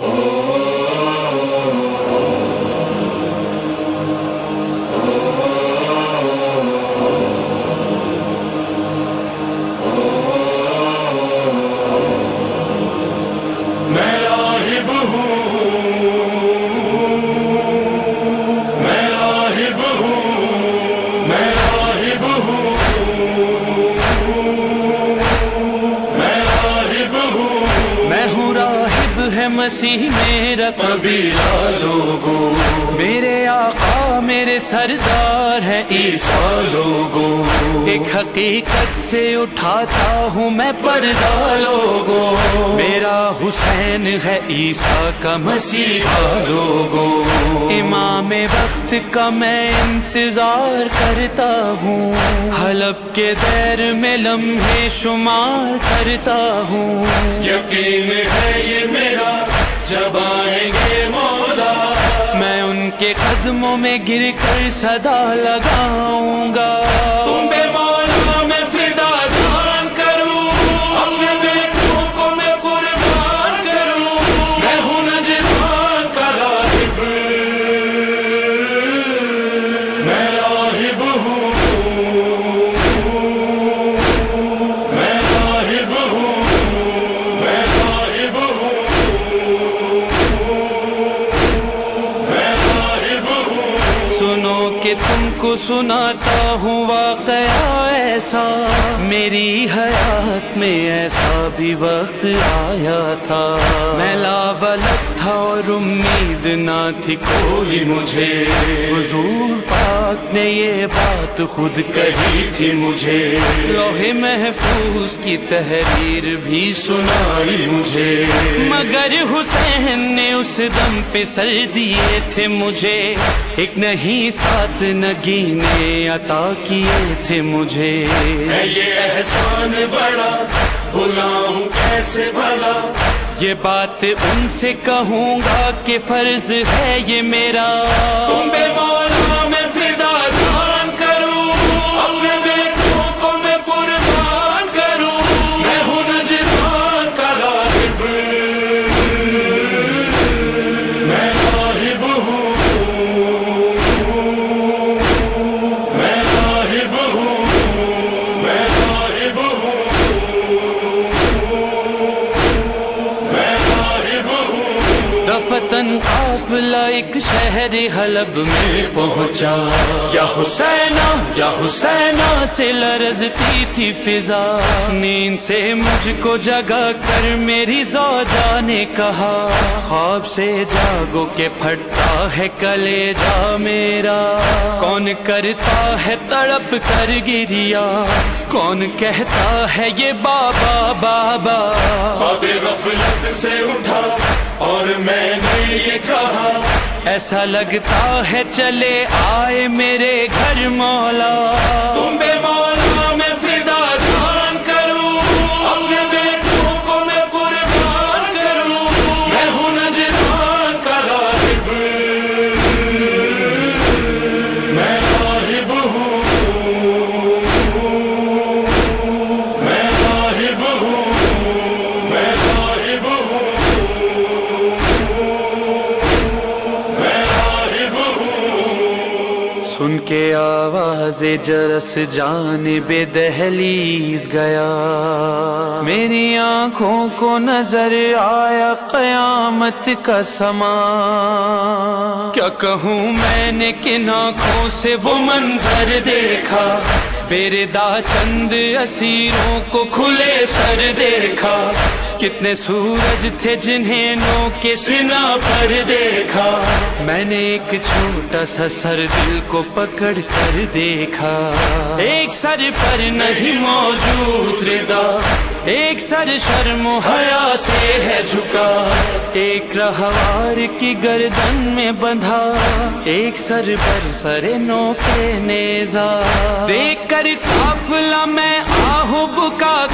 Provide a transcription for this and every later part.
میں ہے مسیح میرا قبیلہ لوگوں میرے آقا، میرے سردار ہے عیسیٰ لوگوں ایک حقیقت سے اٹھاتا ہوں میں پردہ لوگوں میرا حسین ہے عیسیٰ کا مسیحا لوگوں امام وقت کا میں انتظار کرتا ہوں۔ حلب کے دیر میں لمحے شمار کرتا ہوں۔ یقین ہے یہ میرا جب آئیں گے مولا، میں ان کے قدموں میں گر کر صدا لگاؤں گا۔ تم بے مولا کہ تم کو سناتا ہوں واقعہ ایسا، میری حیات میں ایسا بھی وقت آیا تھا۔ میں لاولت تھا اور امید نہ تھی کوئی مجھے۔ حضور پاک نے یہ بات خود کہی تھی مجھے۔ لوہے محفوظ کی تحریر بھی سنائی مجھے۔ مگر حسین نے اس دم پہ سر دیے تھے مجھے۔ ایک نہیں سات نگینے عطا کیے تھے مجھے۔ یہ احسان بڑا بلاؤں کیسے بھلا؟ یہ بات ان سے کہوں گا کہ فرض ہے یہ میرا۔ تم بے مولا شہر حلب میں پہنچا۔ یا حسینہ یا حسینہ سے لرزتی تھی فضا۔ نیند سے مجھ کو جگا کر میری زوجہ نے کہا۔ خواب سے جاگو کے پھٹتا ہے کلے جا میرا۔ کون کرتا ہے تڑپ کر گریا۔ کون کہتا ہے یہ بابا بابا۔ خواب غفلت سے اٹھا اور میں نے یہ کہا۔ ایسا لگتا ہے چلے آئے میرے گھر مولا۔ تم بے مولا کے آواز جرس جان بے دہلیز گیا۔ میری آنکھوں کو نظر آیا قیامت کا سما۔ کیا کہوں میں نے کن آنکھوں سے وہ منظر دیکھا؟ میرے دا چند اسیروں کو کھلے سر دیکھا۔ کتنے سورج تھے جنہیں نو کے سنا پر دیکھا۔ میں نے ایک چھوٹا سا سر دل کو پکڑ کر دیکھا۔ ایک سر پر نہیں موجود ردا۔ ایک سر شرم و حیا سے ہے جھکا۔ ایک رہوار کی گردن میں بندھا۔ ایک سر پر سر نو کے نیزا۔ دیکھ کر قافلہ میں آہو بکا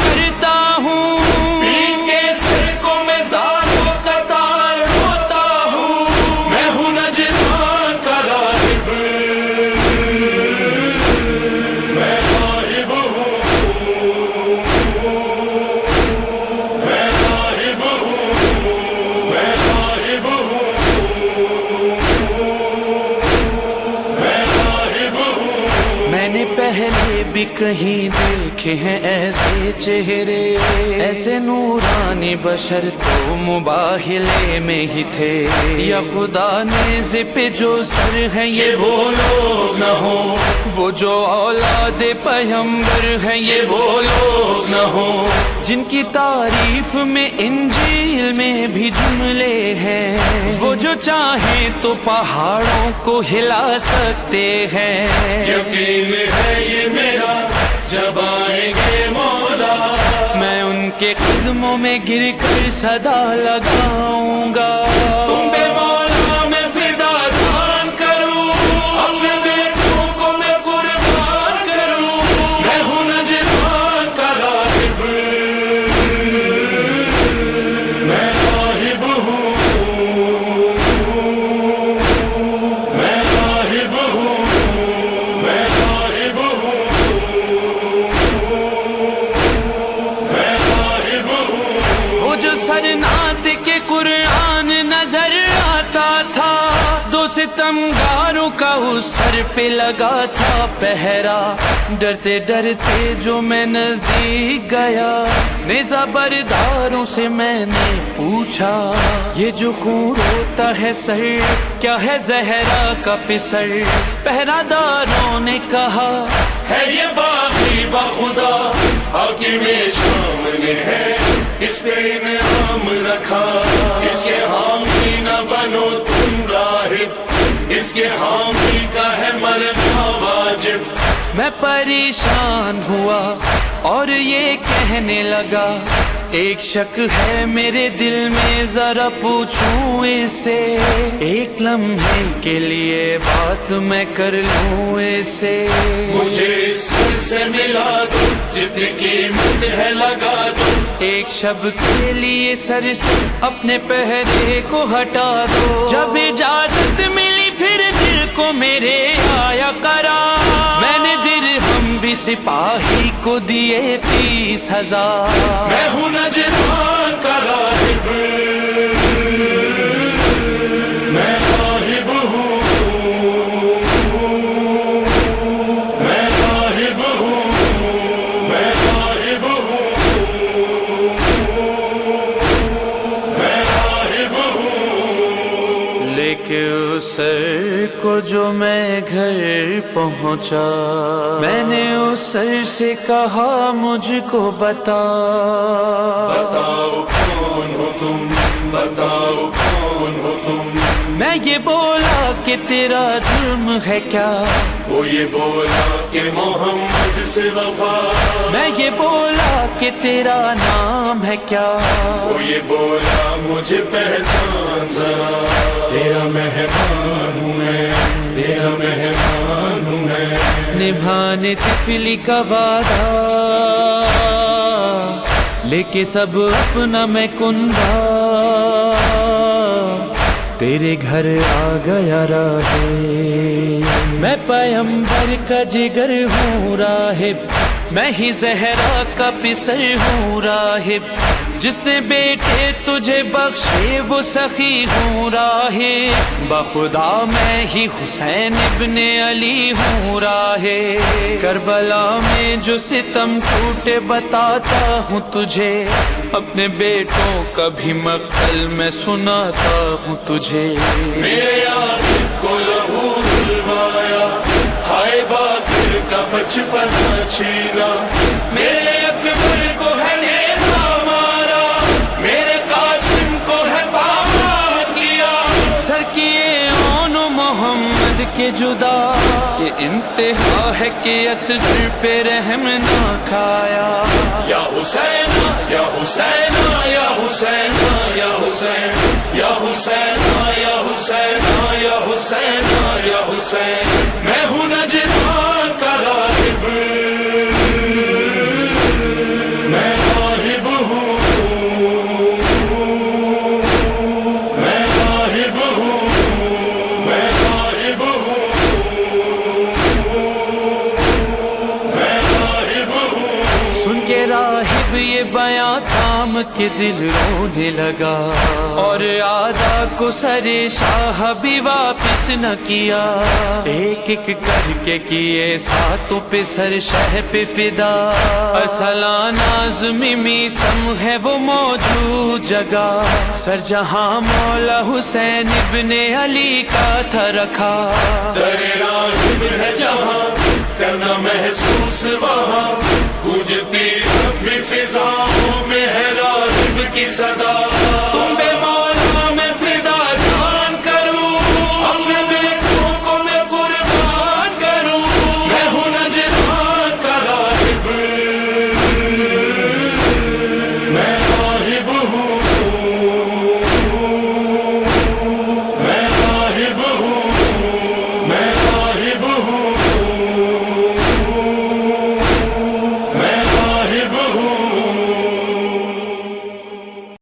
کہیں دیکھے ہیں ایسے چہرے، ایسے نورانی بشر تو مباہلے میں ہی تھے۔ یا خدا نے پہ جو سر ہیں، یہ وہ لوگ نہ ہو وہ جو اولاد پیمبر ہیں، یہ وہ لوگ نہ ہو جن کی تعریف میں انجیل میں بھی جملے ہیں۔ وہ جو چاہیں تو پہاڑوں کو ہلا سکتے ہیں۔ یقین ہے یہ میرا جب آئیں گے مولا۔ میں ان کے قدموں میں گر کر صدا لگاؤں گا۔ دو ستمگاروں کا اس سر پہ لگا تھا پہرا۔ ڈرتے ڈرتے جو میں نزدیک گیا نیزا برداروں سے میں نے پوچھا، یہ جو خون ہوتا ہے سر، کیا ہے زہرا کا پسر؟ پہرا داروں نے کہا، ہے یہ باقی بخدا حاکم شام نے ہے، اس پہ انعام رکھا۔ اس کے حامی نہ بنو تم اس کے حامی کا ہے مرنا واجب میں پریشان ہوا اور یہ کہنے لگا ایک شک ہے میرے دل میں ذرا پوچھوں اس سے ایک لمحے کے لیے بات میں کر لوں اس سے مجھے اس سے ملا دو جتنی قیمت ہے لگا دو۔ ایک شب کے لیے سر سے اپنے پہرے کو ہٹا دو۔ جب اجازت ملی پھر دل کو میرے آیا کرا میں نے دل ہم بھی سپاہی کو دیے تیس ہزار۔ میں ہوں نجدان کا گھر پہنچا۔ میں نے اس سر سے کہا مجھ کو بتا۔ بتاؤ کون ہو تم؟ بتاؤ کون ہو تم؟ میں یہ بولا کہ تیرا جرم ہے کیا؟ وہ یہ بولا کہ محمد سے وفا۔ میں یہ بولا کہ تیرا نام ہے کیا؟ وہ یہ بولا مجھے پہچان ذرا۔ تیرا مہمان ہوں میں تیرا مہمان ہوں میں۔ نبھانے تفلی کا وعدہ لے کے سب اپنا میں کنبا تیرے گھر آ گیا راہے میں پیمبر کا جگر ہوں راہب، میں ہی زہرا کا پسر ہوں راہب۔ جس نے بیٹے تجھے بخشے، وہ سخی ہوں راہے بخدا میں ہی حسین ابن علی ہوں راہے کربلا میں جو ستم ٹوٹے، بتاتا ہوں تجھے۔ اپنے بیٹوں کا بھی مقل میں سناتا ہوں تجھے۔ میرے کو لہو دلوایا۔ ہائے باقر کا بچپن چھینا۔ میرے کے جدا کہ انتہا ہے کہ اسجر پہ رحم نہ کھایا۔ یا حسین یا حسین یا حسین یا حسین یا حسین یا حسین یا حسین یا حسین۔ بیاں تھام کے دل رونے لگا اور آدھا کو سر شاہ بھی واپس نہ کیا۔ ایک ایک کر کے کیے ساتوں پہ سر شہ پہ فدا۔ اصلان آزمی میسم ہے وہ موجود جگہ۔ سر جہاں مولا حسین ابن علی کا تھا رکھا۔ در راہب ہے جہاں۔ کرنا محسوس وہاں گوجتی بھی فضاؤں میں ہے راہب کی صدا۔ تم بے مولا